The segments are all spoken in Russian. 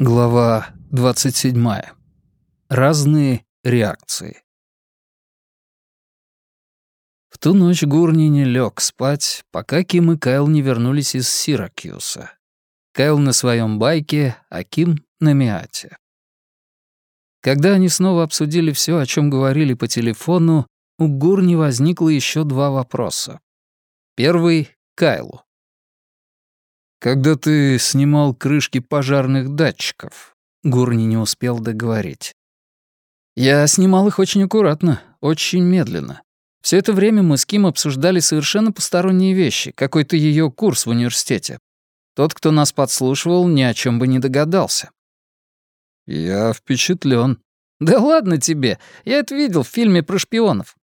Глава 27. Разные реакции. В ту ночь Гурни не лег спать, пока Ким и Кайл не вернулись из Сиракьюса. Кайл на своем байке, а Ким — на Миате. Когда они снова обсудили все, о чем говорили по телефону, у Гурни возникло еще два вопроса. Первый — Кайлу. «Когда ты снимал крышки пожарных датчиков?» Гурни не успел договорить. «Я снимал их очень аккуратно, очень медленно. Все это время мы с Ким обсуждали совершенно посторонние вещи, какой-то ее курс в университете. Тот, кто нас подслушивал, ни о чем бы не догадался». «Я впечатлен. «Да ладно тебе, я это видел в фильме про шпионов».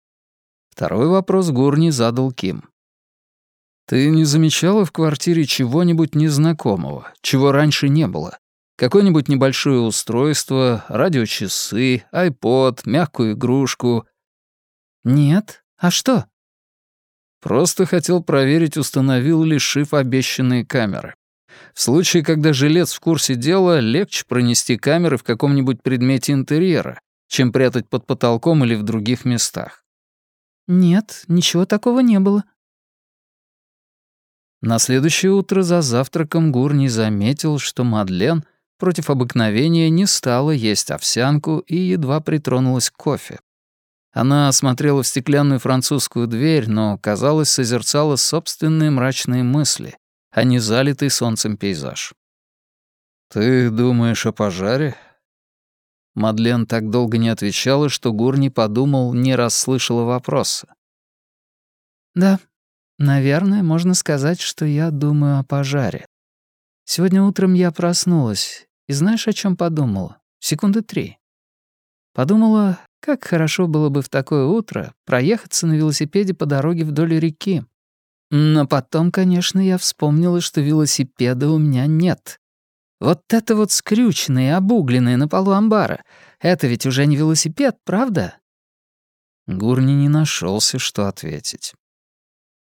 Второй вопрос Гурни задал Ким. «Ты не замечала в квартире чего-нибудь незнакомого, чего раньше не было? Какое-нибудь небольшое устройство, радиочасы, айпод, мягкую игрушку?» «Нет. А что?» Просто хотел проверить, установил ли Шиф обещанные камеры. В случае, когда жилец в курсе дела, легче пронести камеры в каком-нибудь предмете интерьера, чем прятать под потолком или в других местах. «Нет, ничего такого не было», на следующее утро за завтраком Гурни заметил, что Мадлен против обыкновения не стала есть овсянку и едва притронулась к кофе. Она смотрела в стеклянную французскую дверь, но, казалось, созерцала собственные мрачные мысли, а не залитый солнцем пейзаж. «Ты думаешь о пожаре?» Мадлен так долго не отвечала, что Гурни подумал, не расслышала вопроса. «Да, Наверное, можно сказать, что я думаю о пожаре. Сегодня утром я проснулась, и знаешь, о чем подумала? Секунды три. Подумала, как хорошо было бы в такое утро проехаться на велосипеде по дороге вдоль реки. Но потом, конечно, я вспомнила, что велосипеда у меня нет. Вот это вот скрюченное и обугленное на полу амбара. Это ведь уже не велосипед, правда? Гурни не нашелся, что ответить.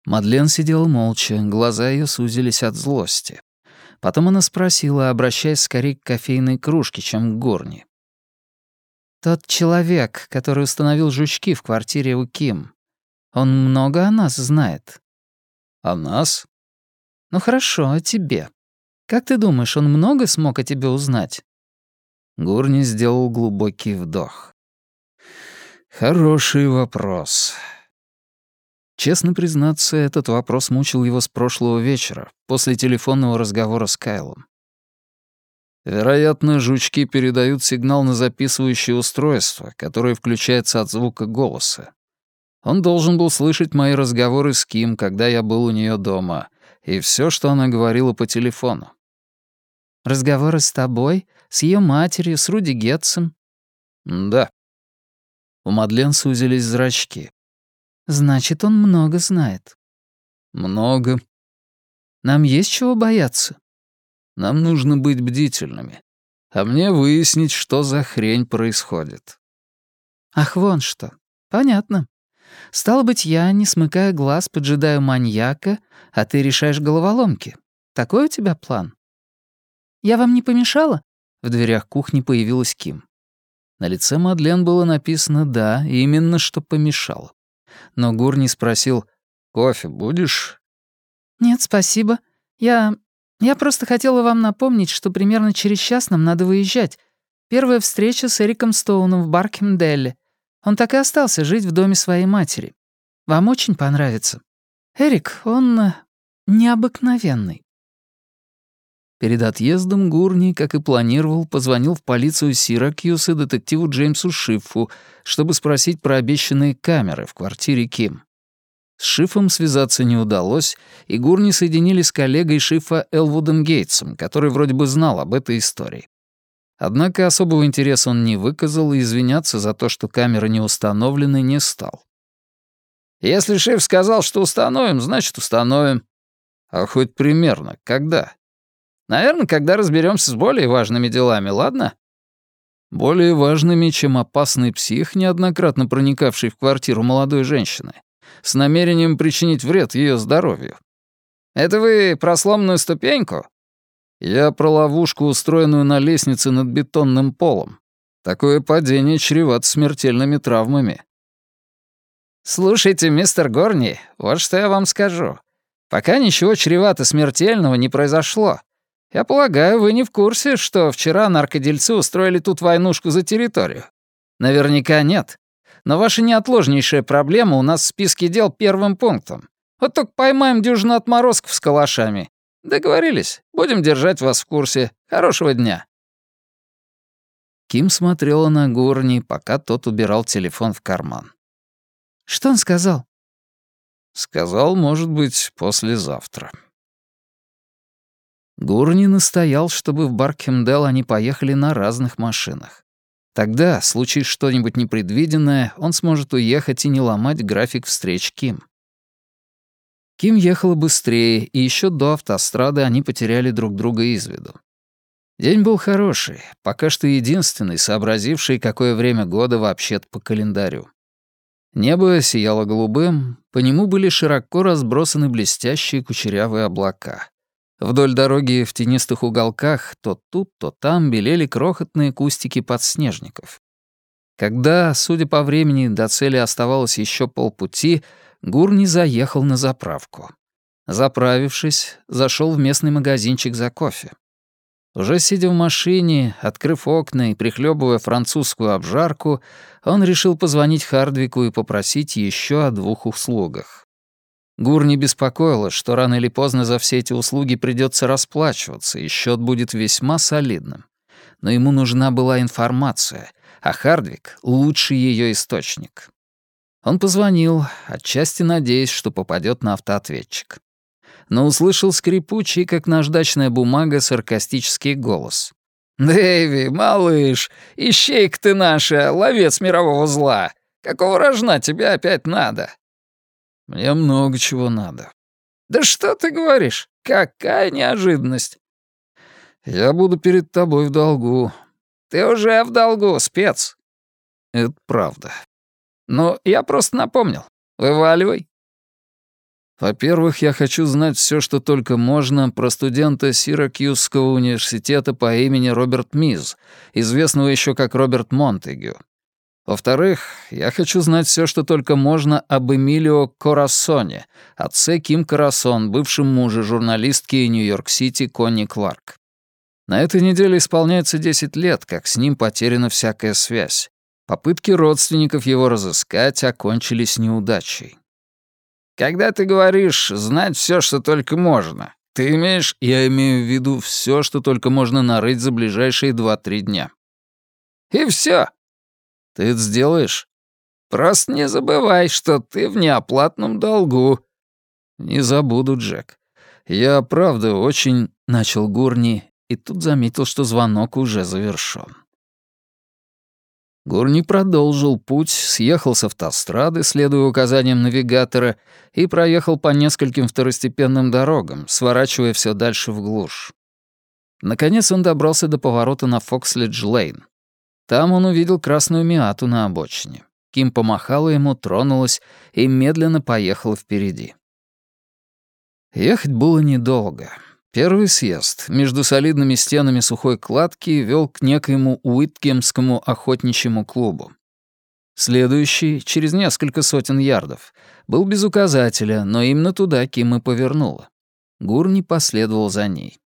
Мадлен сидела молча, глаза ее сузились от злости. Потом она спросила, обращаясь скорее к кофейной кружке, чем к горне. «Тот человек, который установил жучки в квартире у Ким, он много о нас знает?» «О нас?» «Ну хорошо, о тебе. Как ты думаешь, он много смог о тебе узнать?» Гурни сделал глубокий вдох. «Хороший вопрос. Честно признаться, этот вопрос мучил его с прошлого вечера, после телефонного разговора с Кайлом. Вероятно, жучки передают сигнал на записывающее устройство, которое включается от звука голоса. Он должен был слышать мои разговоры с Ким, когда я был у нее дома, и все, что она говорила по телефону. «Разговоры с тобой, с ее матерью, с Руди Гетцем?» «Да». У Мадлен сузились зрачки. Значит, он много знает. Много. Нам есть чего бояться? Нам нужно быть бдительными. А мне выяснить, что за хрень происходит. Ах, вон что. Понятно. Стало быть, я, не смыкая глаз, поджидаю маньяка, а ты решаешь головоломки. Такой у тебя план? Я вам не помешала? В дверях кухни появилась Ким. На лице Мадлен было написано «да», именно что помешало но Гурни спросил «Кофе будешь?» «Нет, спасибо. Я... я просто хотела вам напомнить, что примерно через час нам надо выезжать. Первая встреча с Эриком Стоуном в Баркхемделле. Он так и остался жить в доме своей матери. Вам очень понравится. Эрик, он э, необыкновенный». Перед отъездом Гурни, как и планировал, позвонил в полицию Сиракьюс и детективу Джеймсу Шиффу, чтобы спросить про обещанные камеры в квартире Ким. С Шифом связаться не удалось, и Гурни соединили с коллегой Шифа Элвудом Гейтсом, который вроде бы знал об этой истории. Однако особого интереса он не выказал и извиняться за то, что камеры не установлены, не стал. «Если Шиф сказал, что установим, значит, установим». «А хоть примерно, когда?» Наверное, когда разберемся с более важными делами, ладно? Более важными, чем опасный псих, неоднократно проникавший в квартиру молодой женщины, с намерением причинить вред ее здоровью. Это вы про сломанную ступеньку? Я про ловушку, устроенную на лестнице над бетонным полом. Такое падение чревато смертельными травмами. «Слушайте, мистер Горни, вот что я вам скажу. Пока ничего чревато смертельного не произошло. Я полагаю, вы не в курсе, что вчера наркодельцы устроили тут войнушку за территорию? Наверняка нет. Но ваша неотложнейшая проблема у нас в списке дел первым пунктом. Вот только поймаем дюжину отморозков с калашами. Договорились. Будем держать вас в курсе. Хорошего дня». Ким смотрела на Гурни, пока тот убирал телефон в карман. «Что он сказал?» «Сказал, может быть, послезавтра». Гурни настоял, чтобы в Баркхемдел они поехали на разных машинах. Тогда, случись что-нибудь непредвиденное, он сможет уехать и не ломать график встреч Ким. Ким ехала быстрее, и еще до автострады они потеряли друг друга из виду. День был хороший, пока что единственный, сообразивший, какое время года вообще-то по календарю. Небо сияло голубым, по нему были широко разбросаны блестящие кучерявые облака. Вдоль дороги в тенистых уголках то тут, то там белели крохотные кустики подснежников. Когда, судя по времени, до цели оставалось еще полпути, Гурни заехал на заправку. Заправившись, зашел в местный магазинчик за кофе. Уже сидя в машине, открыв окна и прихлебывая французскую обжарку, он решил позвонить Хардвику и попросить еще о двух услугах. Гур не беспокоило, что рано или поздно за все эти услуги придется расплачиваться, и счет будет весьма солидным. Но ему нужна была информация, а Хардвик — лучший ее источник. Он позвонил, отчасти надеясь, что попадет на автоответчик. Но услышал скрипучий, как наждачная бумага, саркастический голос. «Дэйви, малыш, ищейка ты наша, ловец мирового зла. Какого рожна тебе опять надо?» Мне много чего надо. Да что ты говоришь? Какая неожиданность. Я буду перед тобой в долгу. Ты уже в долгу, спец. Это правда. Ну, я просто напомнил. Вываливай. Во-первых, я хочу знать все, что только можно про студента Сиракьюзского университета по имени Роберт Миз, известного еще как Роберт Монтегю. Во-вторых, я хочу знать все, что только можно об Эмилио Корасоне, отце Ким Карасон, бывшем муже журналистки Нью-Йорк-Сити Конни Кларк. На этой неделе исполняется 10 лет, как с ним потеряна всякая связь. Попытки родственников его разыскать окончились неудачей. «Когда ты говоришь «знать все, что только можно», ты имеешь...» «Я имею в виду все, что только можно нарыть за ближайшие 2-3 дня». «И все. Ты это сделаешь? Просто не забывай, что ты в неоплатном долгу. Не забуду, Джек. Я, правда, очень... Начал Гурни, и тут заметил, что звонок уже завершён. Гурни продолжил путь, съехал с автострады, следуя указаниям навигатора, и проехал по нескольким второстепенным дорогам, сворачивая все дальше в глушь. Наконец он добрался до поворота на Фокслидж-Лейн. Там он увидел красную миату на обочине. Ким помахала ему, тронулась и медленно поехала впереди. Ехать было недолго. Первый съезд между солидными стенами сухой кладки вел к некоему Уиткемскому охотничьему клубу. Следующий, через несколько сотен ярдов, был без указателя, но именно туда Ким и повернула. Гурни последовал за ней.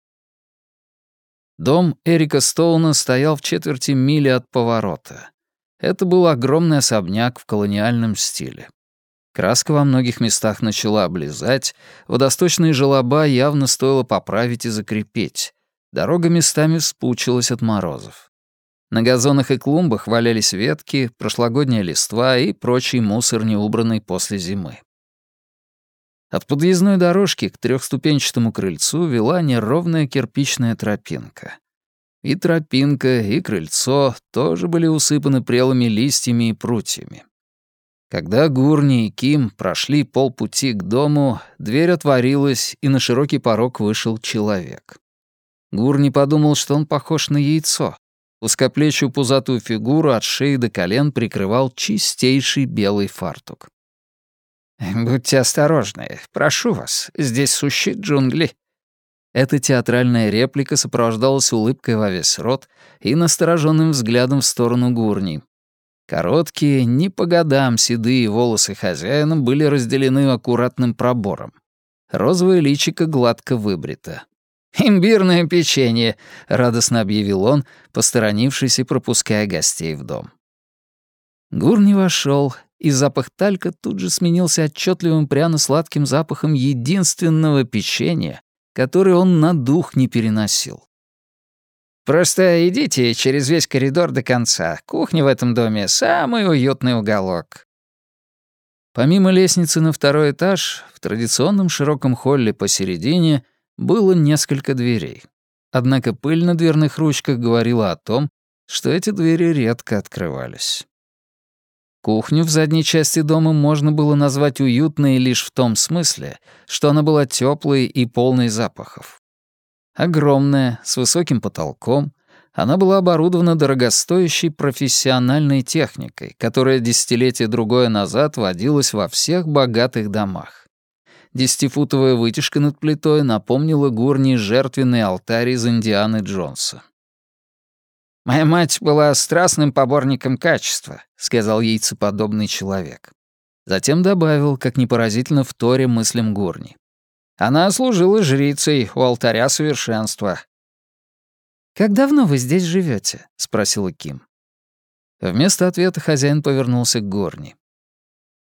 Дом Эрика Стоуна стоял в четверти мили от поворота. Это был огромный особняк в колониальном стиле. Краска во многих местах начала облизать, водосточные желоба явно стоило поправить и закрепить. Дорога местами вспучилась от морозов. На газонах и клумбах валялись ветки, прошлогодняя листва и прочий мусор, не убранный после зимы. От подъездной дорожки к трехступенчатому крыльцу вела неровная кирпичная тропинка. И тропинка, и крыльцо тоже были усыпаны прелыми листьями и прутьями. Когда Гурни и Ким прошли полпути к дому, дверь отворилась, и на широкий порог вышел человек. Гурни подумал, что он похож на яйцо. Узкоплечью пузатую фигуру от шеи до колен прикрывал чистейший белый фартук. «Будьте осторожны, прошу вас, здесь сущие джунгли». Эта театральная реплика сопровождалась улыбкой во весь рот и настороженным взглядом в сторону Гурни. Короткие, не по годам седые волосы хозяина были разделены аккуратным пробором. Розовое личико гладко выбрито. «Имбирное печенье», — радостно объявил он, посторонившись и пропуская гостей в дом. Гурни вошел, и запах талька тут же сменился отчетливым пряно-сладким запахом единственного печенья, который он на дух не переносил. «Просто идите через весь коридор до конца. Кухня в этом доме — самый уютный уголок». Помимо лестницы на второй этаж, в традиционном широком холле посередине было несколько дверей. Однако пыль на дверных ручках говорила о том, что эти двери редко открывались. Кухню в задней части дома можно было назвать уютной лишь в том смысле, что она была теплой и полной запахов. Огромная, с высоким потолком, она была оборудована дорогостоящей профессиональной техникой, которая десятилетие другое назад водилась во всех богатых домах. Десятифутовая вытяжка над плитой напомнила Гурни жертвенный алтарь из Индианы Джонса. «Моя мать была страстным поборником качества», — сказал яйцеподобный человек. Затем добавил, как непоразительно в торе мыслям Гурни. «Она служила жрицей у алтаря совершенства». «Как давно вы здесь живете? спросила Ким. Вместо ответа хозяин повернулся к Горни.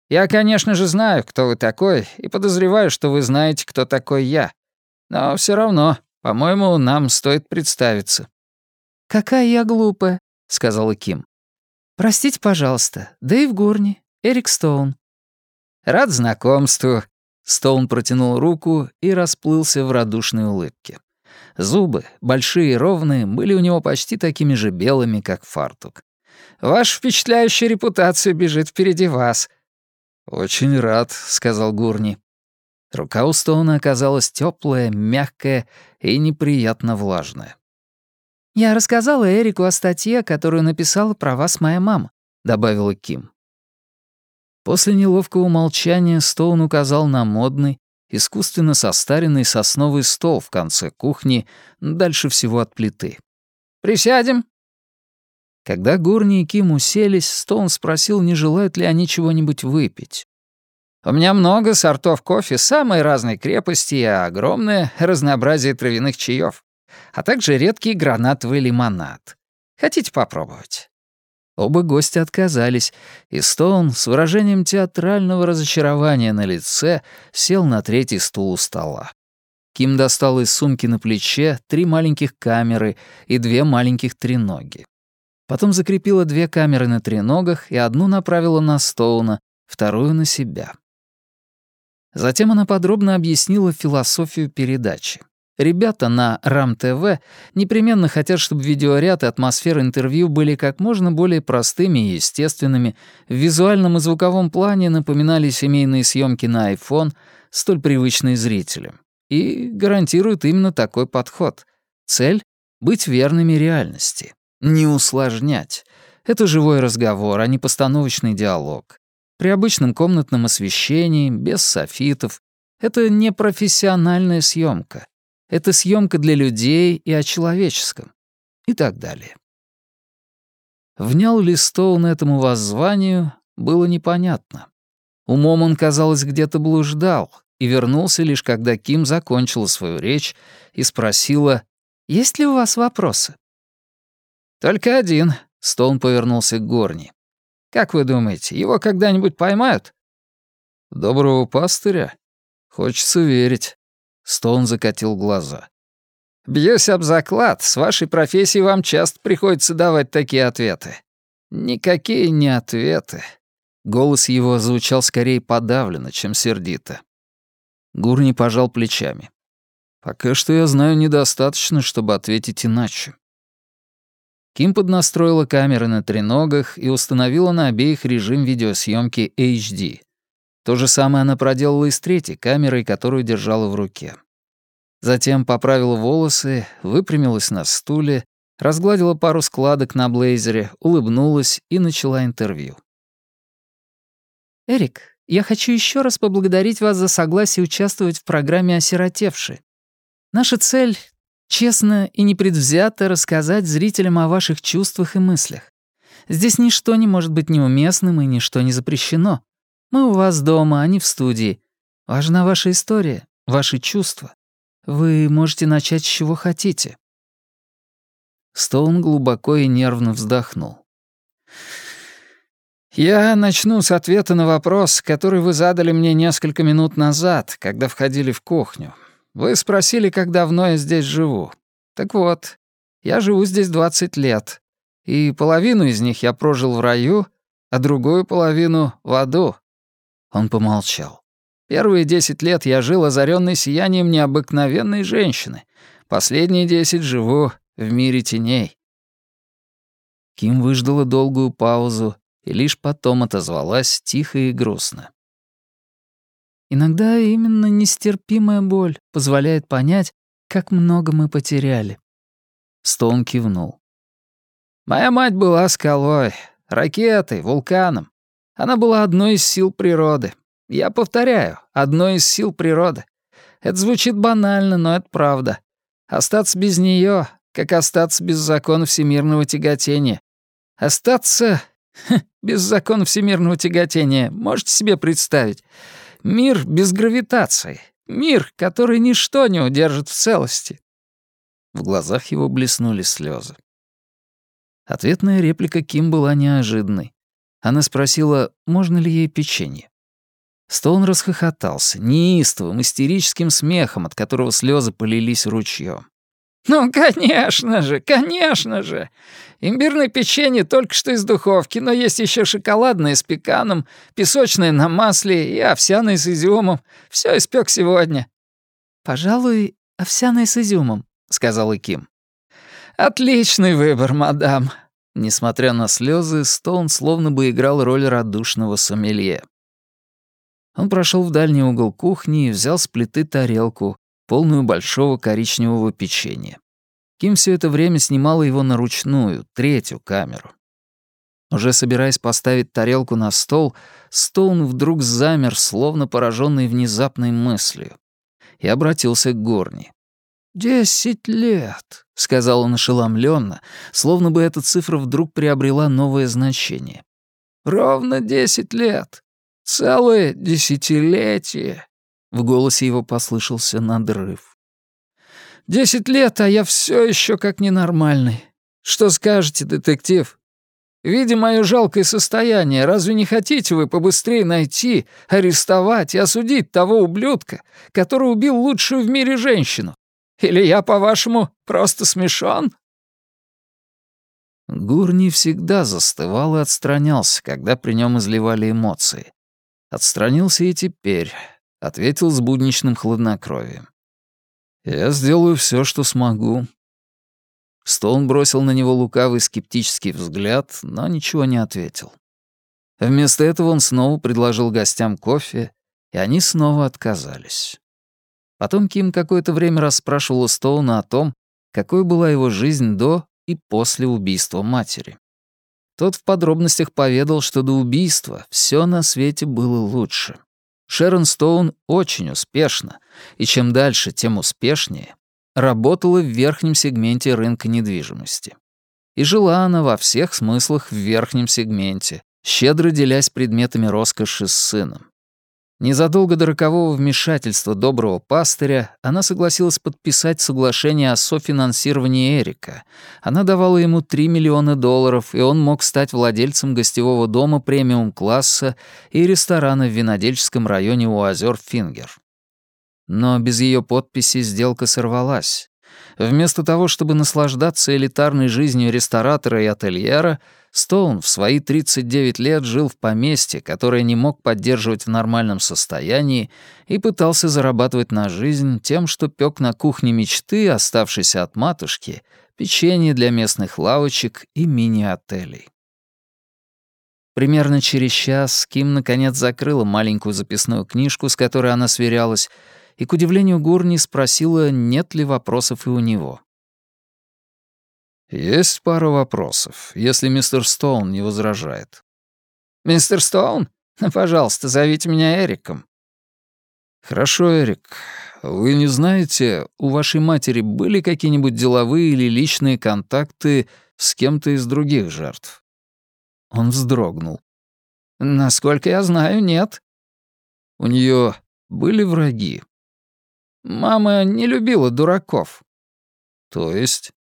«Я, конечно же, знаю, кто вы такой, и подозреваю, что вы знаете, кто такой я. Но все равно, по-моему, нам стоит представиться». «Какая я глупая», — сказала Ким. «Простите, пожалуйста, Дэйв Гурни, Эрик Стоун». «Рад знакомству». Стоун протянул руку и расплылся в радушной улыбке. Зубы, большие и ровные, были у него почти такими же белыми, как фартук. «Ваша впечатляющая репутация бежит впереди вас». «Очень рад», — сказал Гурни. Рука у Стоуна оказалась теплая, мягкая и неприятно влажная. «Я рассказала Эрику о статье, которую написала про вас моя мама», — добавила Ким. После неловкого молчания Стоун указал на модный, искусственно состаренный сосновый стол в конце кухни, дальше всего от плиты. «Присядем?» Когда Гурни и Ким уселись, Стоун спросил, не желают ли они чего-нибудь выпить. «У меня много сортов кофе самой разной крепости и огромное разнообразие травяных чаев а также редкий гранатовый лимонад. Хотите попробовать?» Оба гостя отказались, и Стоун с выражением театрального разочарования на лице сел на третий стул у стола. Ким достал из сумки на плече три маленьких камеры и две маленьких треноги. Потом закрепила две камеры на треногах и одну направила на Стоуна, вторую на себя. Затем она подробно объяснила философию передачи. Ребята на РАМ-ТВ непременно хотят, чтобы видеоряд и атмосфера интервью были как можно более простыми и естественными, в визуальном и звуковом плане напоминали семейные съемки на iPhone, столь привычные зрителям. И гарантируют именно такой подход. Цель — быть верными реальности. Не усложнять. Это живой разговор, а не постановочный диалог. При обычном комнатном освещении, без софитов. Это не профессиональная съемка. Это съемка для людей и о человеческом. И так далее. Внял ли Стоун этому воззванию, было непонятно. Умом он, казалось, где-то блуждал и вернулся лишь когда Ким закончила свою речь и спросила, «Есть ли у вас вопросы?» «Только один», — Стоун повернулся к Горни. «Как вы думаете, его когда-нибудь поймают?» «Доброго пастыря? Хочется верить». Стоун закатил глаза. «Бьюсь об заклад, с вашей профессией вам часто приходится давать такие ответы». «Никакие не ответы». Голос его звучал скорее подавленно, чем сердито. Гурни пожал плечами. «Пока что я знаю недостаточно, чтобы ответить иначе». Ким поднастроила камеры на треногах и установила на обеих режим видеосъемки HD. То же самое она проделала и с третьей камерой, которую держала в руке. Затем поправила волосы, выпрямилась на стуле, разгладила пару складок на блейзере, улыбнулась и начала интервью. «Эрик, я хочу еще раз поблагодарить вас за согласие участвовать в программе «Осиротевшие». Наша цель — честно и непредвзято рассказать зрителям о ваших чувствах и мыслях. Здесь ничто не может быть неуместным и ничто не запрещено. Мы у вас дома, а не в студии. Важна ваша история, ваши чувства. Вы можете начать с чего хотите». Стоун глубоко и нервно вздохнул. «Я начну с ответа на вопрос, который вы задали мне несколько минут назад, когда входили в кухню. Вы спросили, как давно я здесь живу. Так вот, я живу здесь 20 лет, и половину из них я прожил в раю, а другую половину — в аду». Он помолчал. Первые десять лет я жил озаренный сиянием необыкновенной женщины. Последние десять живу в мире теней. Ким выждала долгую паузу и лишь потом отозвалась тихо и грустно. Иногда именно нестерпимая боль позволяет понять, как много мы потеряли. Стоун кивнул. Моя мать была скалой, ракетой, вулканом. Она была одной из сил природы. Я повторяю, одной из сил природы. Это звучит банально, но это правда. Остаться без нее, как остаться без закона всемирного тяготения. Остаться без закона всемирного тяготения, можете себе представить? Мир без гравитации. Мир, который ничто не удержит в целости. В глазах его блеснули слезы. Ответная реплика Ким была неожиданной. Она спросила, можно ли ей печенье. Стоун расхохотался, неистовым, истерическим смехом, от которого слезы полились ручьем. «Ну, конечно же, конечно же! Имбирное печенье только что из духовки, но есть еще шоколадное с пеканом, песочное на масле и овсяное с изюмом. Все испек сегодня». «Пожалуй, овсяное с изюмом», — сказала Ким. «Отличный выбор, мадам». Несмотря на слезы, Стоун словно бы играл роль радушного сомелье. Он прошел в дальний угол кухни и взял с плиты тарелку, полную большого коричневого печенья. Ким все это время снимала его на ручную, третью камеру. Уже собираясь поставить тарелку на стол, Стоун вдруг замер, словно пораженный внезапной мыслью, и обратился к Горни. «Десять лет», — сказал он ошеломленно, словно бы эта цифра вдруг приобрела новое значение. «Ровно десять лет. Целое десятилетие. В голосе его послышался надрыв. «Десять лет, а я все еще как ненормальный. Что скажете, детектив? Видя мое жалкое состояние, разве не хотите вы побыстрее найти, арестовать и осудить того ублюдка, который убил лучшую в мире женщину? Или я, по-вашему, просто смешон?» Гурни всегда застывал и отстранялся, когда при нем изливали эмоции. Отстранился и теперь, ответил с будничным хладнокровием. «Я сделаю все, что смогу». Стоун бросил на него лукавый скептический взгляд, но ничего не ответил. Вместо этого он снова предложил гостям кофе, и они снова отказались. Потом Ким какое-то время расспрашивала Стоуна о том, какой была его жизнь до и после убийства матери. Тот в подробностях поведал, что до убийства все на свете было лучше. Шерон Стоун очень успешно, и чем дальше, тем успешнее, работала в верхнем сегменте рынка недвижимости. И жила она во всех смыслах в верхнем сегменте, щедро делясь предметами роскоши с сыном. Незадолго до рокового вмешательства доброго пастыря она согласилась подписать соглашение о софинансировании Эрика. Она давала ему 3 миллиона долларов, и он мог стать владельцем гостевого дома премиум-класса и ресторана в винодельческом районе у озер Фингер. Но без ее подписи сделка сорвалась. Вместо того, чтобы наслаждаться элитарной жизнью ресторатора и ательера, Стоун в свои 39 лет жил в поместье, которое не мог поддерживать в нормальном состоянии, и пытался зарабатывать на жизнь тем, что пек на кухне мечты, оставшейся от матушки, печенье для местных лавочек и мини-отелей. Примерно через час Ким наконец закрыла маленькую записную книжку, с которой она сверялась, и, к удивлению Гурни, спросила, нет ли вопросов и у него. «Есть пара вопросов, если мистер Стоун не возражает». «Мистер Стоун? Ну, пожалуйста, зовите меня Эриком». «Хорошо, Эрик. вы не знаете, у вашей матери были какие-нибудь деловые или личные контакты с кем-то из других жертв?» Он вздрогнул. «Насколько я знаю, нет». «У нее были враги?» «Мама не любила дураков». «То есть?»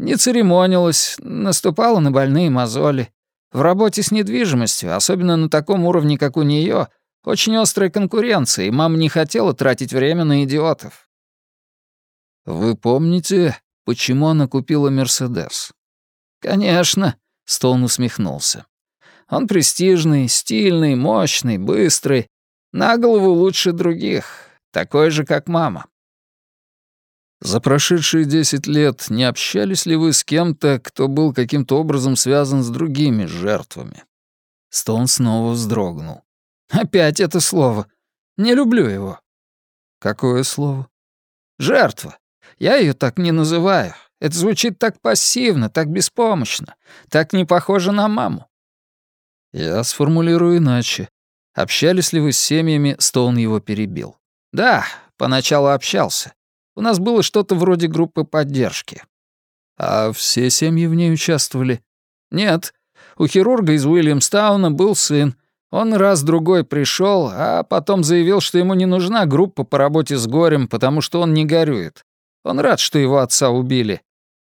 «Не церемонилась, наступала на больные мозоли. В работе с недвижимостью, особенно на таком уровне, как у нее, очень острая конкуренция, и мама не хотела тратить время на идиотов». «Вы помните, почему она купила «Мерседес»?» «Конечно», — Стоун усмехнулся. «Он престижный, стильный, мощный, быстрый, на голову лучше других, такой же, как мама». «За прошедшие десять лет не общались ли вы с кем-то, кто был каким-то образом связан с другими жертвами?» Стоун снова вздрогнул. «Опять это слово. Не люблю его». «Какое слово?» «Жертва. Я ее так не называю. Это звучит так пассивно, так беспомощно, так не похоже на маму. Я сформулирую иначе. Общались ли вы с семьями, Стоун его перебил. Да, поначалу общался. У нас было что-то вроде группы поддержки. А все семьи в ней участвовали? Нет. У хирурга из Уильямстауна был сын. Он раз-другой пришел, а потом заявил, что ему не нужна группа по работе с горем, потому что он не горюет. Он рад, что его отца убили.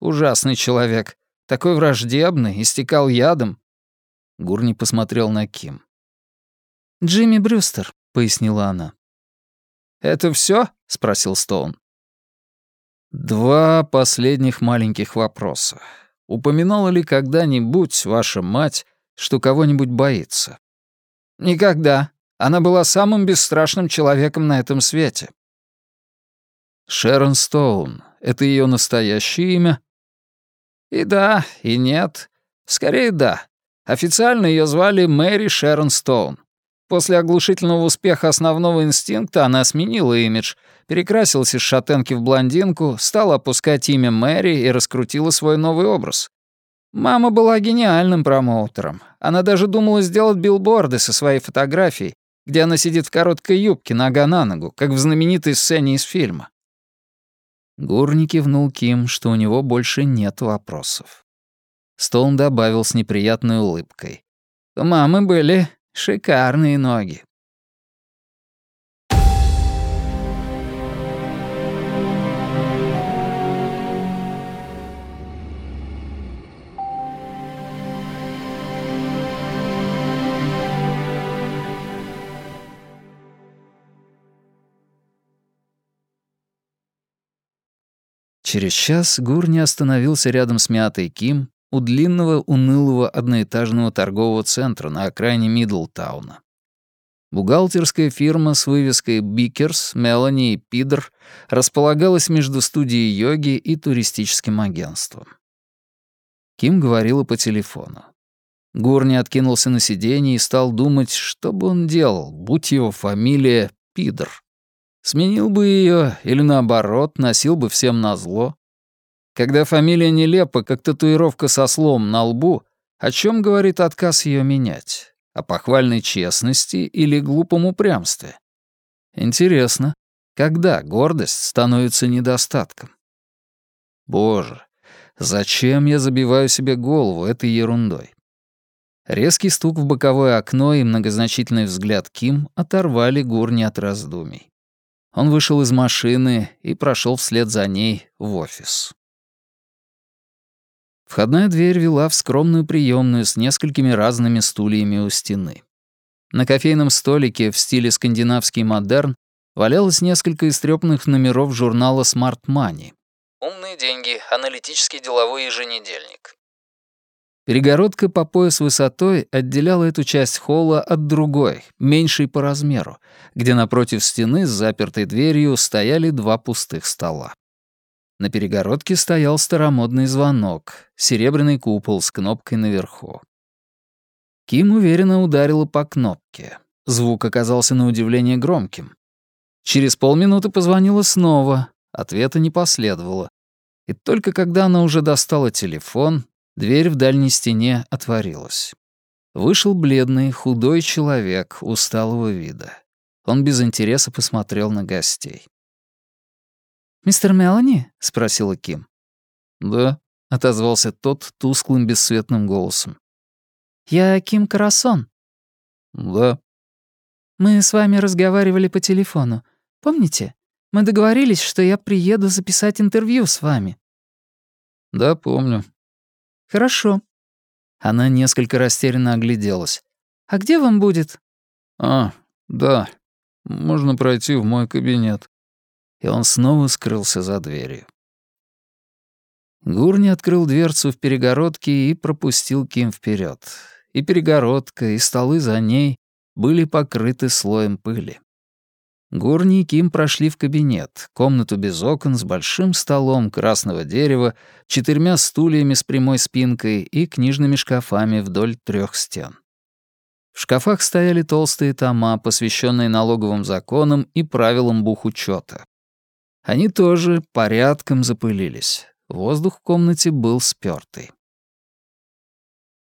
Ужасный человек. Такой враждебный, истекал ядом. Гурни посмотрел на Ким. «Джимми Брюстер», — пояснила она. «Это все? спросил Стоун. «Два последних маленьких вопроса. Упоминала ли когда-нибудь ваша мать, что кого-нибудь боится?» «Никогда. Она была самым бесстрашным человеком на этом свете». «Шерон Стоун — это ее настоящее имя?» И да, и нет. Скорее, да. Официально ее звали Мэри Шерон Стоун. После оглушительного успеха основного инстинкта она сменила имидж, перекрасилась из шатенки в блондинку, стала опускать имя Мэри и раскрутила свой новый образ. Мама была гениальным промоутером. Она даже думала сделать билборды со своей фотографией, где она сидит в короткой юбке, нога на ногу, как в знаменитой сцене из фильма. Гурни кивнул Ким, что у него больше нет вопросов. Стоун добавил с неприятной улыбкой. «У мамы были шикарные ноги». Через час Гурни остановился рядом с Миатой Ким у длинного, унылого одноэтажного торгового центра на окраине Мидлтауна. Бухгалтерская фирма с вывеской «Бикерс», «Мелани» и «Пидр» располагалась между студией йоги и туристическим агентством. Ким говорила по телефону. Гурни откинулся на сиденье и стал думать, что бы он делал, будь его фамилия Пидр. Сменил бы ее или наоборот, носил бы всем назло. Когда фамилия нелепа, как татуировка с ослом на лбу, о чем говорит отказ ее менять? О похвальной честности или глупом упрямстве? Интересно, когда гордость становится недостатком? Боже, зачем я забиваю себе голову этой ерундой? Резкий стук в боковое окно и многозначительный взгляд Ким оторвали Гурни от раздумий. Он вышел из машины и прошел вслед за ней в офис. Входная дверь вела в скромную приемную с несколькими разными стульями у стены. На кофейном столике в стиле скандинавский модерн валялось несколько истрёпанных номеров журнала Smart Money. «Умные деньги. Аналитический деловой еженедельник». Перегородка по пояс высотой отделяла эту часть холла от другой, меньшей по размеру, где напротив стены с запертой дверью стояли два пустых стола. На перегородке стоял старомодный звонок, серебряный купол с кнопкой наверху. Ким уверенно ударила по кнопке. Звук оказался на удивление громким. Через полминуты позвонила снова, ответа не последовало. И только когда она уже достала телефон, Дверь в дальней стене отворилась. Вышел бледный, худой человек усталого вида. Он без интереса посмотрел на гостей. «Мистер Мелани?» — спросила Ким. «Да», — отозвался тот тусклым бесцветным голосом. «Я Ким Карасон». «Да». «Мы с вами разговаривали по телефону. Помните? Мы договорились, что я приеду записать интервью с вами». «Да, помню». «Хорошо». Она несколько растерянно огляделась. «А где вам будет?» «А, да. Можно пройти в мой кабинет». И он снова скрылся за дверью. Гурни открыл дверцу в перегородке и пропустил Ким вперед. И перегородка, и столы за ней были покрыты слоем пыли. Гурни и Ким прошли в кабинет, комнату без окон с большим столом красного дерева, четырьмя стульями с прямой спинкой и книжными шкафами вдоль трех стен. В шкафах стояли толстые тома, посвященные налоговым законам и правилам бухучета. Они тоже порядком запылились. Воздух в комнате был спёртый.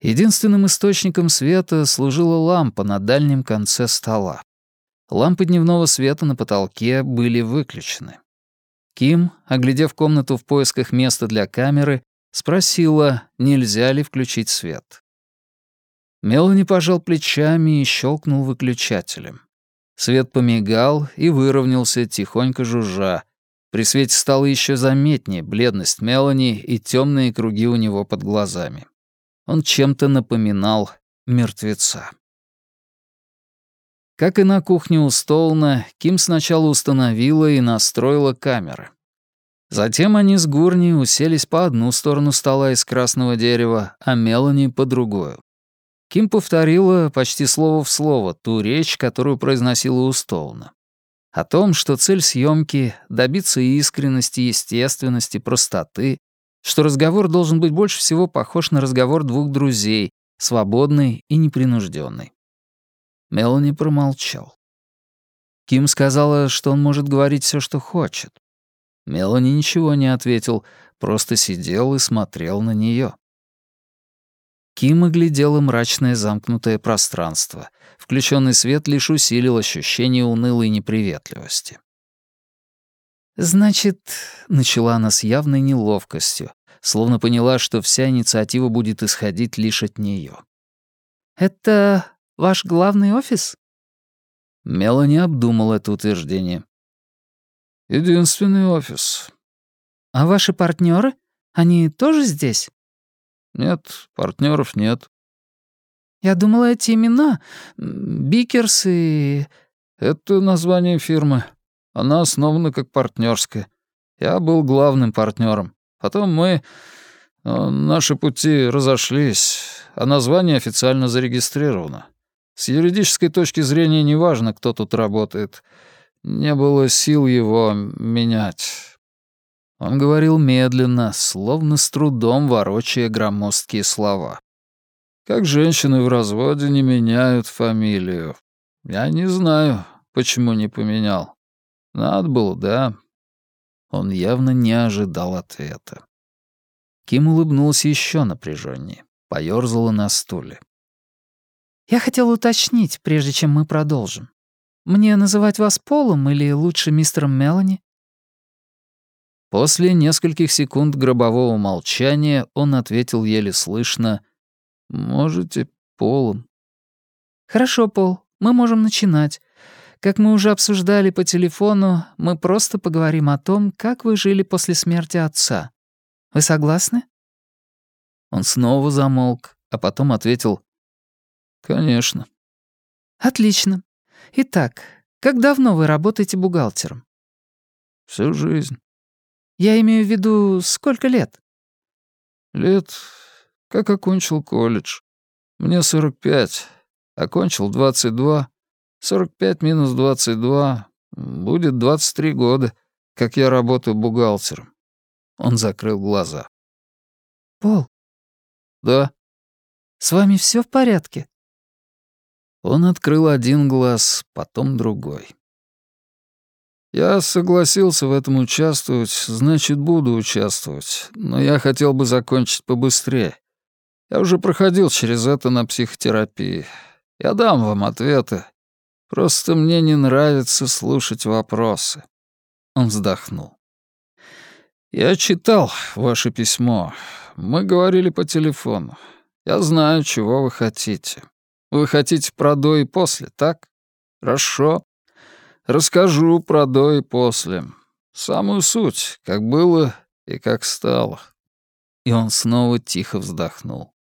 Единственным источником света служила лампа на дальнем конце стола. Лампы дневного света на потолке были выключены. Ким, оглядев комнату в поисках места для камеры, спросила, нельзя ли включить свет. Мелани пожал плечами и щелкнул выключателем. Свет помигал и выровнялся, тихонько жужжа, при свете стало еще заметнее бледность Мелани и темные круги у него под глазами. Он чем-то напоминал мертвеца. Как и на кухне у Стоуна, Ким сначала установила и настроила камеры. Затем они с Гурни уселись по одну сторону стола из красного дерева, а Мелани — по другую. Ким повторила почти слово в слово ту речь, которую произносила у Стоуна. О том, что цель съемки — добиться искренности, естественности, простоты, что разговор должен быть больше всего похож на разговор двух друзей, свободный и непринужденный. Мелани промолчал. Ким сказала, что он может говорить все, что хочет. Мелани ничего не ответил, просто сидел и смотрел на нее. Ким оглядела мрачное замкнутое пространство. Включенный свет лишь усилил ощущение унылой неприветливости. «Значит...» — начала она с явной неловкостью, словно поняла, что вся инициатива будет исходить лишь от нее. «Это ваш главный офис?» Мелани обдумал это утверждение. «Единственный офис». «А ваши партнеры? Они тоже здесь?» Нет, партнеров нет. Я думала, эти имена — Бикерс и... Это название фирмы. Она основана как партнерская. Я был главным партнером. Потом мы... Э, наши пути разошлись, а название официально зарегистрировано. С юридической точки зрения неважно, кто тут работает. Не было сил его менять. Он говорил медленно, словно с трудом ворочая громоздкие слова. «Как женщины в разводе не меняют фамилию. Я не знаю, почему не поменял. Надо было, да?» Он явно не ожидал ответа. Ким улыбнулся еще напряженнее, поёрзала на стуле. «Я хотел уточнить, прежде чем мы продолжим. Мне называть вас Полом или лучше мистером Мелани?» После нескольких секунд гробового молчания он ответил еле слышно «Можете, Полом». «Хорошо, Пол, мы можем начинать. Как мы уже обсуждали по телефону, мы просто поговорим о том, как вы жили после смерти отца. Вы согласны?» Он снова замолк, а потом ответил «Конечно». «Отлично. Итак, как давно вы работаете бухгалтером?» «Всю жизнь». Я имею в виду, сколько лет? Лет, как окончил колледж. Мне 45. Окончил 22. 45 минус 22. Будет 23 года, как я работаю бухгалтером. Он закрыл глаза. Пол. Да. С вами все в порядке? Он открыл один глаз, потом другой. Я согласился в этом участвовать, значит, буду участвовать. Но я хотел бы закончить побыстрее. Я уже проходил через это на психотерапии. Я дам вам ответы. Просто мне не нравится слушать вопросы. Он вздохнул. «Я читал ваше письмо. Мы говорили по телефону. Я знаю, чего вы хотите. Вы хотите про до и после, так? Хорошо. Расскажу про до и после. Самую суть, как было и как стало». И он снова тихо вздохнул.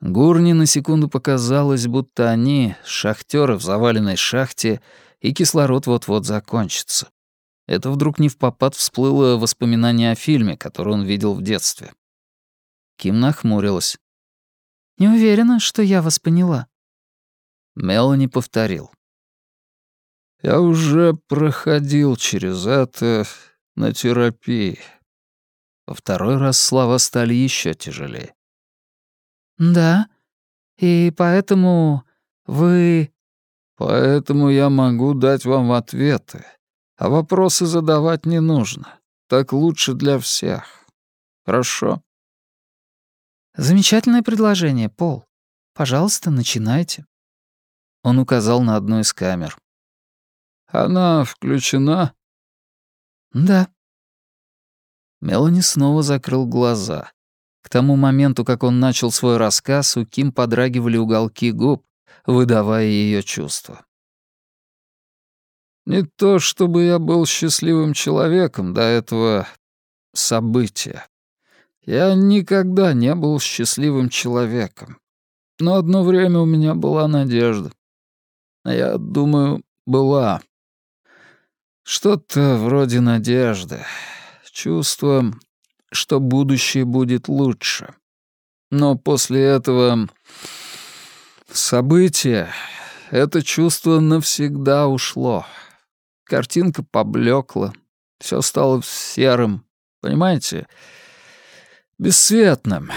Гурни на секунду показалось, будто они — шахтеры в заваленной шахте, и кислород вот-вот закончится. Это вдруг не в попад всплыло воспоминание о фильме, который он видел в детстве. Ким нахмурилась. «Не уверена, что я вас поняла». Мелани повторил. «Я уже проходил через это на терапии». Во второй раз слова стали еще тяжелее. «Да? И поэтому вы...» «Поэтому я могу дать вам ответы, а вопросы задавать не нужно. Так лучше для всех. Хорошо?» «Замечательное предложение, Пол. Пожалуйста, начинайте». Он указал на одну из камер. «Она включена?» «Да». Мелани снова закрыл глаза. К тому моменту, как он начал свой рассказ, у Ким подрагивали уголки губ, выдавая ее чувства. «Не то чтобы я был счастливым человеком до этого события. Я никогда не был счастливым человеком. Но одно время у меня была надежда. Я думаю, была. Что-то вроде надежды. Чувство, что будущее будет лучше. Но после этого события это чувство навсегда ушло. Картинка поблекла, все стало серым, понимаете, бесцветным.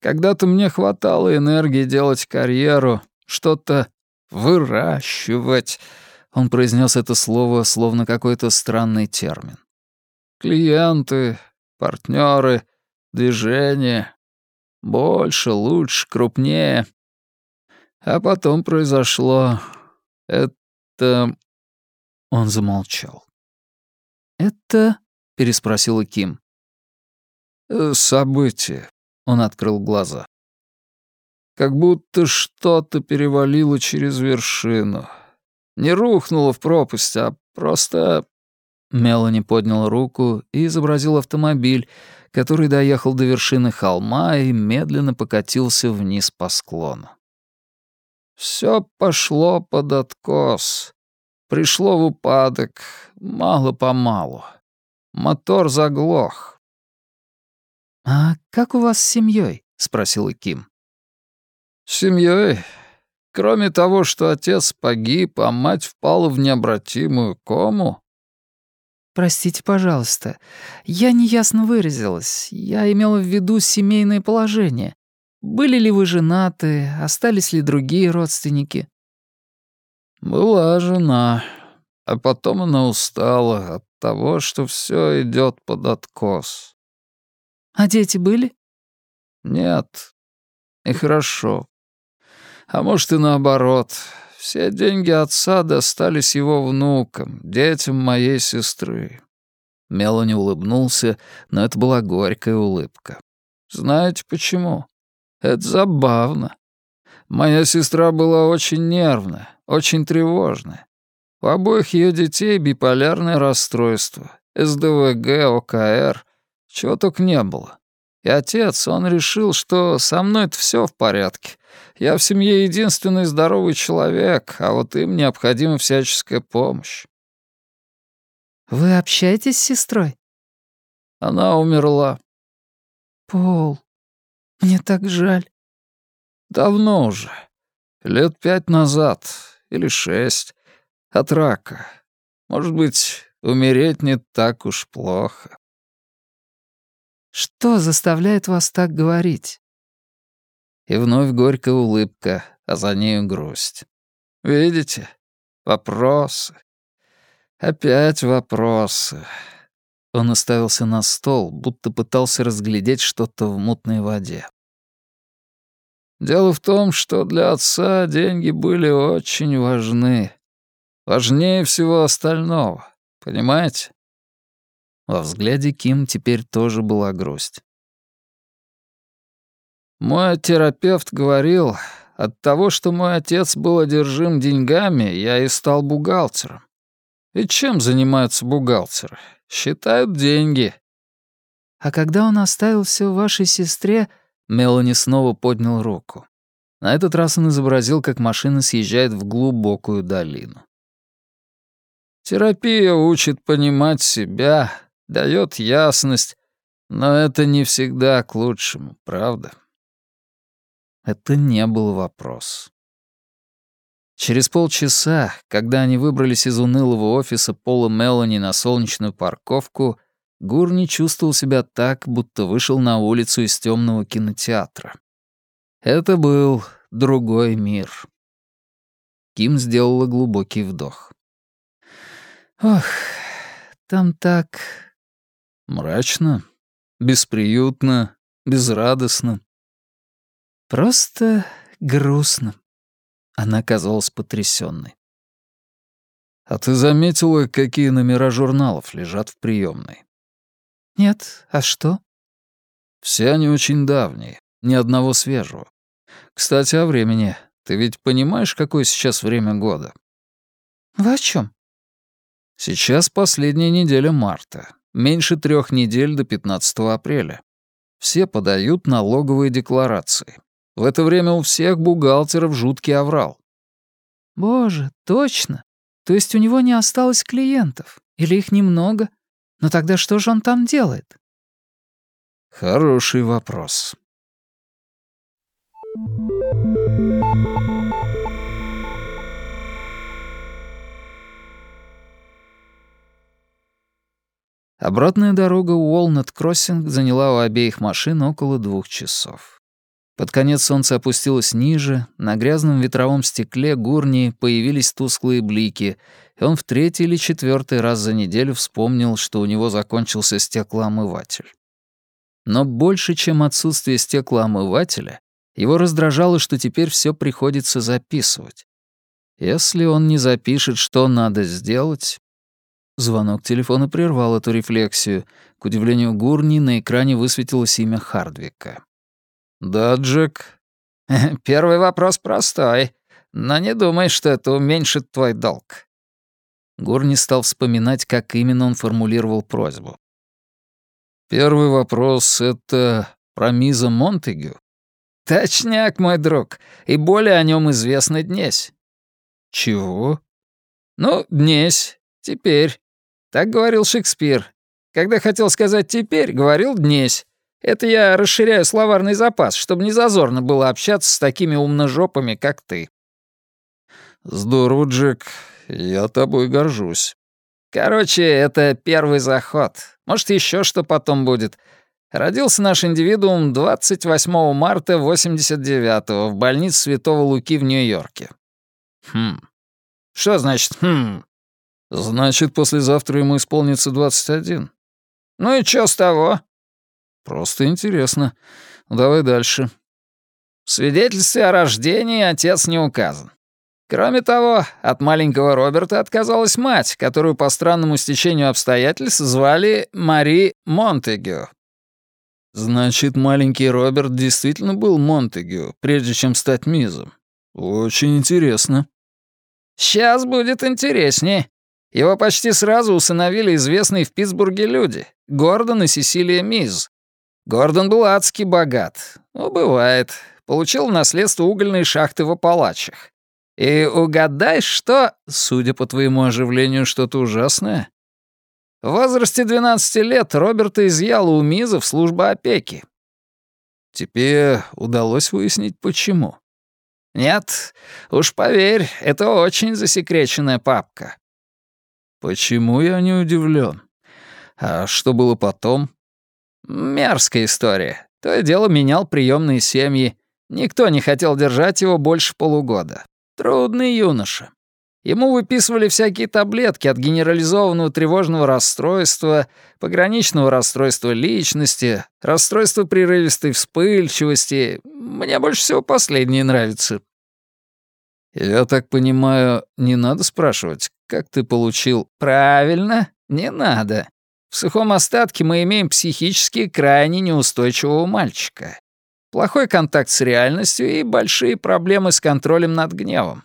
Когда-то мне хватало энергии делать карьеру, что-то выращивать. Он произнес это слово словно какой-то странный термин. Клиенты, партнеры, движение. Больше, лучше, крупнее. А потом произошло... Это... Он замолчал. «Это...» — переспросила Ким. «Э, «Событие». Он открыл глаза. Как будто что-то перевалило через вершину. Не рухнуло в пропасть, а просто Мелани поднял руку и изобразил автомобиль, который доехал до вершины холма и медленно покатился вниз по склону. Все пошло под откос. Пришло в упадок, мало-помалу. Мотор заглох. «А как у вас с семьей? спросила Ким. «С семьей? Кроме того, что отец погиб, а мать впала в необратимую кому, «Простите, пожалуйста, я неясно выразилась. Я имела в виду семейное положение. Были ли вы женаты, остались ли другие родственники?» «Была жена, а потом она устала от того, что все идет под откос». «А дети были?» «Нет. И хорошо. А может, и наоборот. Все деньги отца достались его внукам, детям моей сестры. Мелани улыбнулся, но это была горькая улыбка. Знаете почему? Это забавно. Моя сестра была очень нервная, очень тревожная. У обоих ее детей биполярное расстройство, СДВГ, ОКР, чего только не было. И отец, он решил, что со мной-то все в порядке, я в семье единственный здоровый человек, а вот им необходима всяческая помощь. Вы общаетесь с сестрой? Она умерла. Пол, мне так жаль. Давно уже. Лет пять назад. Или шесть. От рака. Может быть, умереть не так уж плохо. Что заставляет вас так говорить? И вновь горькая улыбка, а за нею грусть. Видите? Вопросы. Опять вопросы. Он уставился на стол, будто пытался разглядеть что-то в мутной воде. Дело в том, что для отца деньги были очень важны. Важнее всего остального, понимаете? Во взгляде Ким теперь тоже была грусть. «Мой терапевт говорил, от того, что мой отец был одержим деньгами, я и стал бухгалтером. И чем занимаются бухгалтеры? Считают деньги». «А когда он оставил все вашей сестре...» Мелани снова поднял руку. На этот раз он изобразил, как машина съезжает в глубокую долину. «Терапия учит понимать себя, дает ясность, но это не всегда к лучшему, правда?» Это не был вопрос. Через полчаса, когда они выбрались из унылого офиса Пола Мелани на солнечную парковку, Гурни чувствовал себя так, будто вышел на улицу из темного кинотеатра. Это был другой мир. Ким сделала глубокий вдох. «Ох, там так...» «Мрачно, бесприютно, безрадостно». «Просто грустно». Она казалась потрясённой. «А ты заметила, какие номера журналов лежат в приёмной?» «Нет, а что?» «Все они очень давние, ни одного свежего. Кстати, о времени. Ты ведь понимаешь, какое сейчас время года?» «Вы о чем? «Сейчас последняя неделя марта. Меньше трех недель до 15 апреля. Все подают налоговые декларации. В это время у всех бухгалтеров жуткий аврал». «Боже, точно. То есть у него не осталось клиентов? Или их немного? Но тогда что же он там делает?» «Хороший вопрос. Обратная дорога Уолнет-Кроссинг заняла у обеих машин около двух часов. Под конец солнце опустилось ниже, на грязном ветровом стекле Гурни появились тусклые блики, и он в третий или четвертый раз за неделю вспомнил, что у него закончился стеклоомыватель. Но больше, чем отсутствие стеклоомывателя, его раздражало, что теперь все приходится записывать. Если он не запишет, что надо сделать... Звонок телефона прервал эту рефлексию. К удивлению Гурни, на экране высветилось имя Хардвика. «Да, Джек?» «Первый вопрос простой, но не думай, что это уменьшит твой долг». Гурни стал вспоминать, как именно он формулировал просьбу. «Первый вопрос — это про Миза Монтегю?» «Точняк, мой друг, и более о нем известно днесь». «Чего?» «Ну, днесь, теперь». Так говорил Шекспир. Когда хотел сказать «теперь», говорил «днесь». Это я расширяю словарный запас, чтобы не зазорно было общаться с такими умножопами, как ты. Здорово, Джек. Я тобой горжусь. Короче, это первый заход. Может, еще что потом будет. Родился наш индивидуум 28 марта 89-го в больнице Святого Луки в Нью-Йорке. Хм. Что значит «хм»? Значит, послезавтра ему исполнится 21. Ну и что с того? Просто интересно. Давай дальше. В свидетельстве о рождении отец не указан. Кроме того, от маленького Роберта отказалась мать, которую по странному стечению обстоятельств звали Мари Монтегю. Значит, маленький Роберт действительно был Монтегю, прежде чем стать Мизом. Очень интересно. Сейчас будет интереснее. Его почти сразу усыновили известные в Питтсбурге люди — Гордон и Сесилия Миз. Гордон был адски богат. Ну, бывает. Получил в наследство угольные шахты в Апалачах. И угадай, что... Судя по твоему оживлению, что-то ужасное. В возрасте 12 лет Роберта изъяла у Мизов служба опеки. Тебе удалось выяснить, почему? Нет, уж поверь, это очень засекреченная папка. Почему я не удивлен? А что было потом? Мерзкая история. То и дело менял приемные семьи. Никто не хотел держать его больше полугода. Трудный юноша. Ему выписывали всякие таблетки от генерализованного тревожного расстройства, пограничного расстройства личности, расстройства прерывистой вспыльчивости. Мне больше всего последнее нравится. Я так понимаю, не надо спрашивать, как ты получил... Правильно, не надо. В сухом остатке мы имеем психически крайне неустойчивого мальчика. Плохой контакт с реальностью и большие проблемы с контролем над гневом.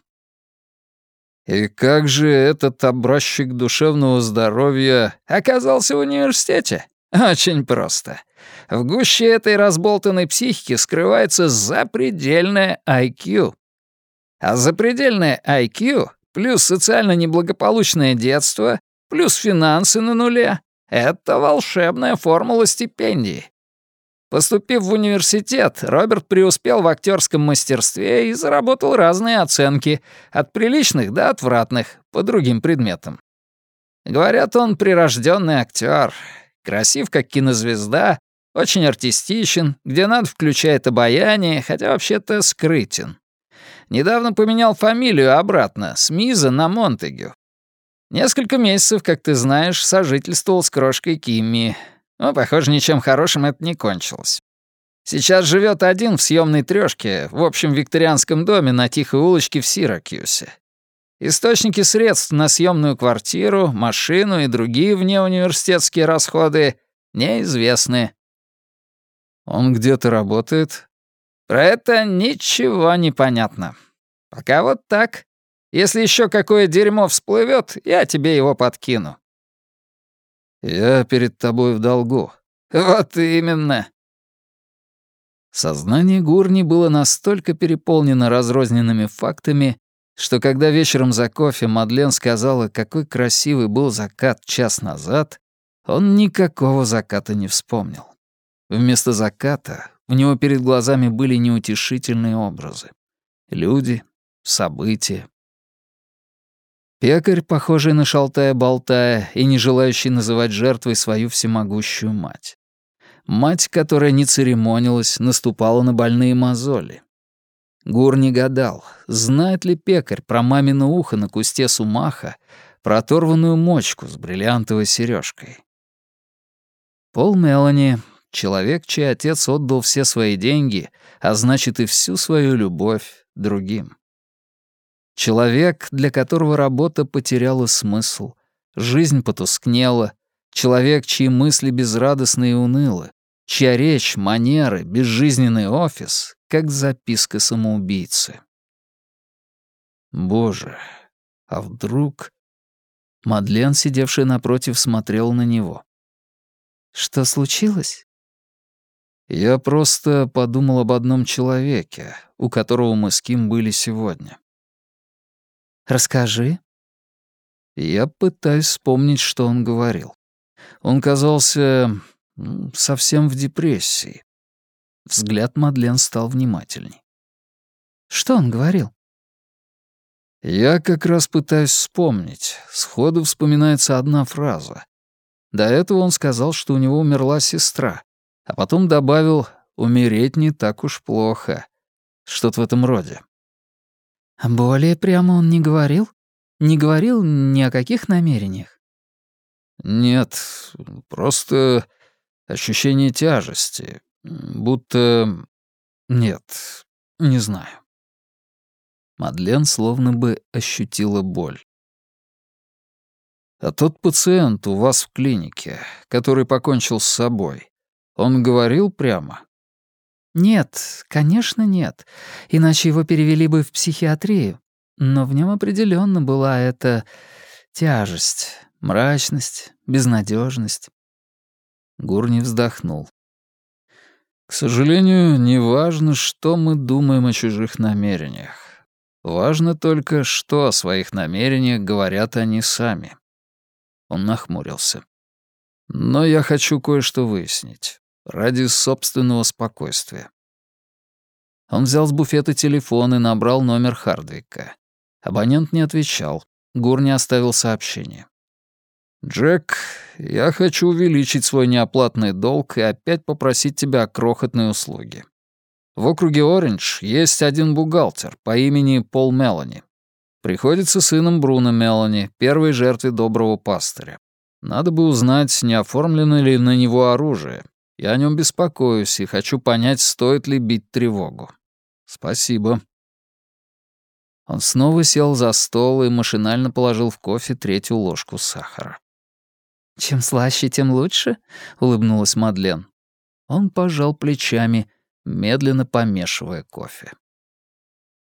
И как же этот образчик душевного здоровья оказался в университете? Очень просто. В гуще этой разболтанной психики скрывается запредельное IQ. А запредельное IQ плюс социально неблагополучное детство плюс финансы на нуле — это волшебная формула стипендии. Поступив в университет, Роберт преуспел в актерском мастерстве и заработал разные оценки, от приличных до отвратных, по другим предметам. Говорят, он прирожденный актер, красив как кинозвезда, очень артистичен, где надо включает обаяние, хотя вообще-то скрытен. Недавно поменял фамилию обратно, с Миза на Монтегю. Несколько месяцев, как ты знаешь, сожительствовал с крошкой Кимми, но, похоже, ничем хорошим это не кончилось. Сейчас живет один в съемной трёшке в общем викторианском доме на тихой улочке в Сиракьюсе. Источники средств на съемную квартиру, машину и другие внеуниверситетские расходы неизвестны. Он где-то работает? Про это ничего не понятно. Пока вот так. Если еще какое дерьмо всплывет, я тебе его подкину. Я перед тобой в долгу. Вот именно. Сознание Гурни было настолько переполнено разрозненными фактами, что когда вечером за кофе Мадлен сказала, какой красивый был закат час назад, он никакого заката не вспомнил. Вместо заката у него перед глазами были неутешительные образы. Люди, события, Пекарь, похожий на шалтая-болтая и не желающий называть жертвой свою всемогущую мать. Мать, которая не церемонилась, наступала на больные мозоли. Гур не гадал, знает ли пекарь про мамино ухо на кусте сумаха, про оторванную мочку с бриллиантовой сережкой. Пол Мелани — человек, чей отец отдал все свои деньги, а значит и всю свою любовь другим. Человек, для которого работа потеряла смысл, жизнь потускнела, человек, чьи мысли безрадостны и унылы, чья речь, манеры, безжизненный офис, как записка самоубийцы. Боже, а вдруг... Мадлен, сидевшая напротив, смотрела на него. «Что случилось?» «Я просто подумал об одном человеке, у которого мы с Ким были сегодня. Расскажи». Я пытаюсь вспомнить, что он говорил. Он казался совсем в депрессии. Взгляд Мадлен стал внимательней. «Что он говорил?» Я как раз пытаюсь вспомнить. Сходу вспоминается одна фраза. До этого он сказал, что у него умерла сестра, а потом добавил «умереть не так уж плохо». Что-то в этом роде. Более прямо он не говорил? Не говорил ни о каких намерениях? Нет, просто ощущение тяжести. Будто... Нет, не знаю. Мадлен словно бы ощутила боль. А тот пациент у вас в клинике, который покончил с собой, он говорил прямо? Нет, конечно, нет. Иначе его перевели бы в психиатрию. Но в нем определенно была эта тяжесть, мрачность, безнадежность. Гурни вздохнул. К сожалению, не важно, что мы думаем о чужих намерениях. Важно только, что о своих намерениях говорят они сами. Он нахмурился. Но я хочу кое-что выяснить ради собственного спокойствия. Он взял с буфета телефон и набрал номер Хардвика. Абонент не отвечал. Гурни оставил сообщение. «Джек, я хочу увеличить свой неоплатный долг и опять попросить тебя о крохотной услуге. В округе Ориндж есть один бухгалтер по имени Пол Мелани. Приходится сыном Бруно Мелани, первой жертве доброго пастыря. Надо бы узнать, не оформлено ли на него оружие, я о нем беспокоюсь и хочу понять, стоит ли бить тревогу. Спасибо. Он снова сел за стол и машинально положил в кофе третью ложку сахара. «Чем слаще, тем лучше», — улыбнулась Мадлен. Он пожал плечами, медленно помешивая кофе.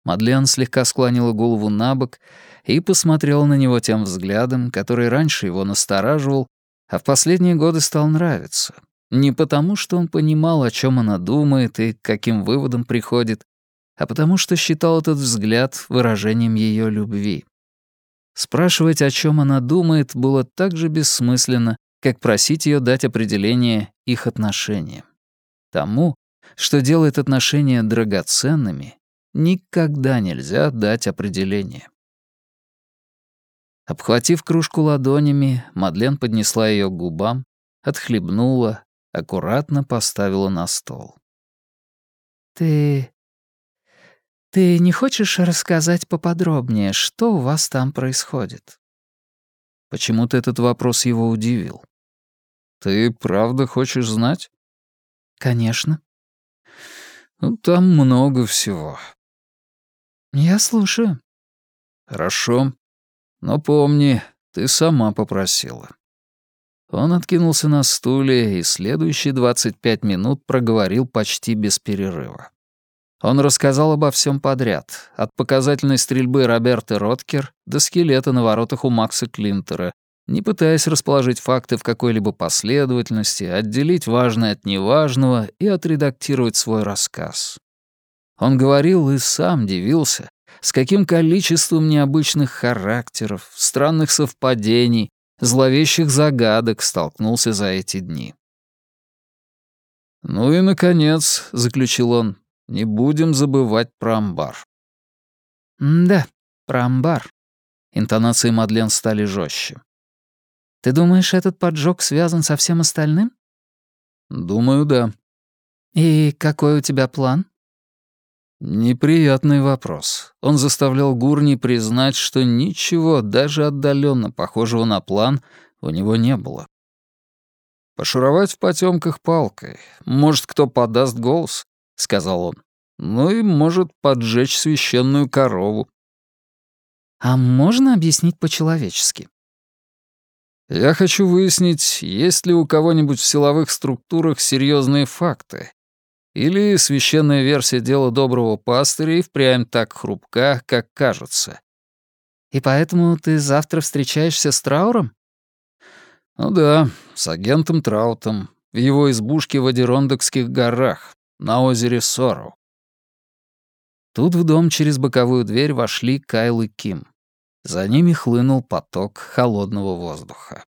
Мадлен слегка склонила голову на бок и посмотрела на него тем взглядом, который раньше его настораживал, а в последние годы стал нравиться. Не потому, что он понимал, о чем она думает и к каким выводам приходит, а потому что считал этот взгляд выражением ее любви. Спрашивать, о чем она думает, было так же бессмысленно, как просить ее дать определение их отношениям. Тому, что делает отношения драгоценными, никогда нельзя дать определение. Обхватив кружку ладонями, Мадлен поднесла ее к губам, отхлебнула, аккуратно поставила на стол. «Ты «Ты не хочешь рассказать поподробнее, что у вас там происходит?» Почему-то этот вопрос его удивил. «Ты правда хочешь знать?» «Конечно». «Ну, там много всего». «Я слушаю». «Хорошо. Но помни, ты сама попросила». Он откинулся на стуле и следующие 25 минут проговорил почти без перерыва. Он рассказал обо всем подряд, от показательной стрельбы Роберта Роткер до скелета на воротах у Макса Клинтера, не пытаясь расположить факты в какой-либо последовательности, отделить важное от неважного и отредактировать свой рассказ. Он говорил и сам дивился, с каким количеством необычных характеров, странных совпадений, зловещих загадок столкнулся за эти дни. «Ну и, наконец», — заключил он, не будем забывать про амбар. «Да, про амбар». Интонации Мадлен стали жестче. «Ты думаешь, этот поджог связан со всем остальным?» «Думаю, да». «И какой у тебя план?» Неприятный вопрос. Он заставлял Гурни признать, что ничего, даже отдаленно похожего на план, у него не было. Пошуровать в потемках палкой. Может, кто подаст голос? — сказал он. «Ну и может поджечь священную корову». «А можно объяснить по-человечески?» «Я хочу выяснить, есть ли у кого-нибудь в силовых структурах серьезные факты. Или священная версия дела доброго пастыря и впрямь так хрупка, как кажется». «И поэтому ты завтра встречаешься с Трауром?» «Ну да, с агентом Траутом, в его избушке в Адерондокских горах на озере Сору. Тут в дом через боковую дверь вошли Кайл и Ким. За ними хлынул поток холодного воздуха.